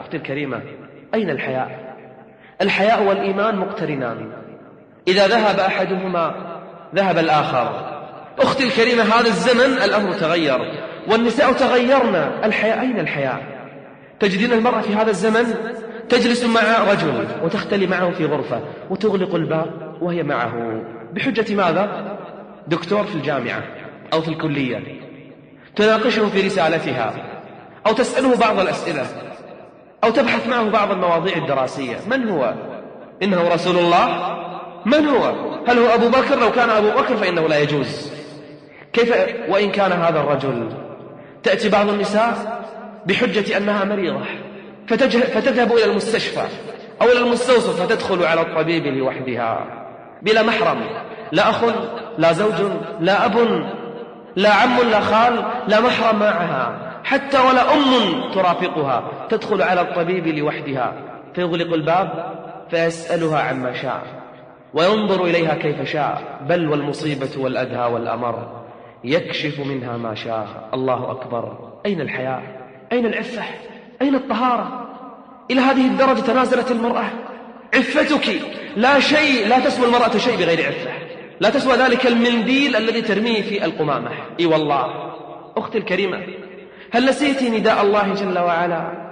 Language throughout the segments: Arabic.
أختي الكريمة أين الحياء؟ الحياء والإيمان مقترنان. إذا ذهب أحدهما ذهب الآخر. أختي الكريمة هذا الزمن الأمر تغير والنساء تغيرنا الحياء أين الحياء؟ تجدين المرأة في هذا الزمن؟ تجلس مع رجل وتختلي معه في غرفة وتغلق الباب وهي معه. بحجة ماذا؟ دكتور في الجامعة أو في الكلية. تناقشه في رسالتها أو تسأله بعض الأسئلة. أو تبحث معه بعض المواضيع الدراسية. من هو؟ إنه رسول الله. من هو؟ هل هو أبو بكر؟ لو كان أبو بكر فإنه لا يجوز. كيف وإن كان هذا الرجل؟ تأتي بعض النساء بحجة أنها مريضة فتذهب إلى المستشفى أو إلى المستوصف فتدخل على الطبيب لوحدها. بلا محرم. لا أخ لا زوج لا أب. لا عم لا خال لا محرم معها حتى ولا أم ترافقها تدخل على الطبيب لوحدها. فيغلق الباب فيسألها عما شاء وينظر إليها كيف شاء بل والمصيبة والأدهى والأمر يكشف منها ما شاء. الله أكبر. أين الحياة أين العفة؟ أين الطهارة؟ إلى هذه الدرجة تنازلت المرأة. عفتك! لا شيء لا تسوى المرأة شيء بغير عفة. لا تسوى ذلك المنديل الذي ترميه في القمامة. إي والله. أختي الكريمة هل نسيت نداء الله جل وعلا؟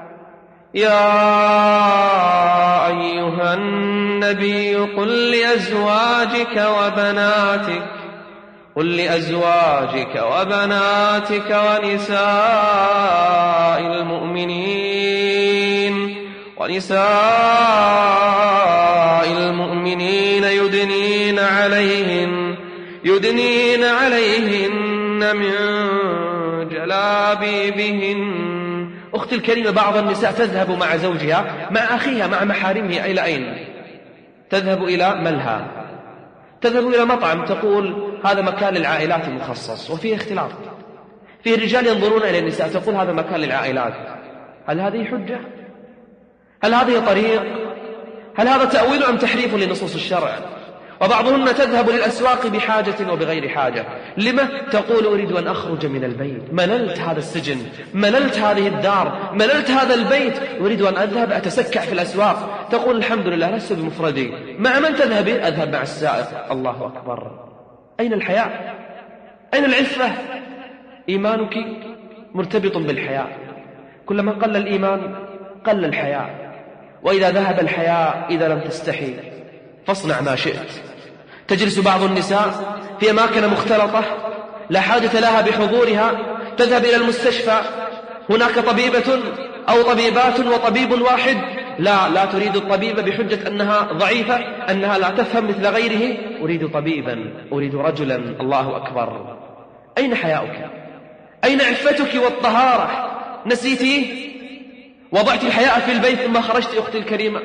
يا أيها النبي قل لأزواجك وبناتك قل لأزواجك وبناتك ونساء المؤمنين ونساء المؤمنين. يدنين عليهن من جلابيبهن أختي الكريمة بعض النساء تذهب مع زوجها مع أخيها مع محارمها إلى أين تذهب إلى ملهى تذهب إلى مطعم تقول هذا مكان للعائلات المخصص وفيه اختلاط فيه رجال ينظرون إلى النساء تقول هذا مكان للعائلات هل هذه حجة؟ هل هذه طريق؟ هل هذا تأويل أم تحريف لنصوص الشرع؟ وبعضهن تذهب للأسواق بحاجة وبغير حاجة. لما تقول أريد أن أخرج من البيت؟ مللت هذا السجن مللت هذه الدار مللت هذا البيت. أريد أن أذهب أتسكع في الأسواق. تقول الحمد لله لست بمفردي. مع من تذهبين أذهب مع السائق. الله أكبر. أين الحياء؟ أين العفة؟ إيمانك مرتبط بالحياء. كلما قل الإيمان قل الحياء. وإذا ذهب الحياء إذا لم تستحي. فاصنع ما شئت. تجلس بعض النساء في أماكن مختلطة لا حاجة لها بحضورها تذهب إلى المستشفى. هناك طبيبة أو طبيبات وطبيب واحد. لا لا تريد الطبيب بحجة أنها ضعيفة أنها لا تفهم مثل غيره. أريد طبيبا أريد رجلا. الله أكبر. أين حياؤك؟ أين عفتك والطهارة؟ نسيتي وضعت الحياء في البيت ثم خرجت أختي الكريمة.